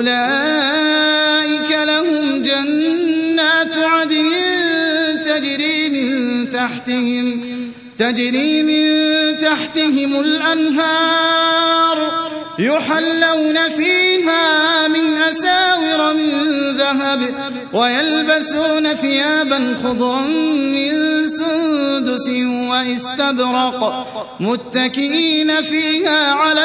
أولئك لهم جنات عدن تجري من تحتهم تجري من تحتهم الأنهار يحلون فيها من أساور من ذهب ويلبسون ثيابا خضرا من سندس وإستبرق متكئين فيها على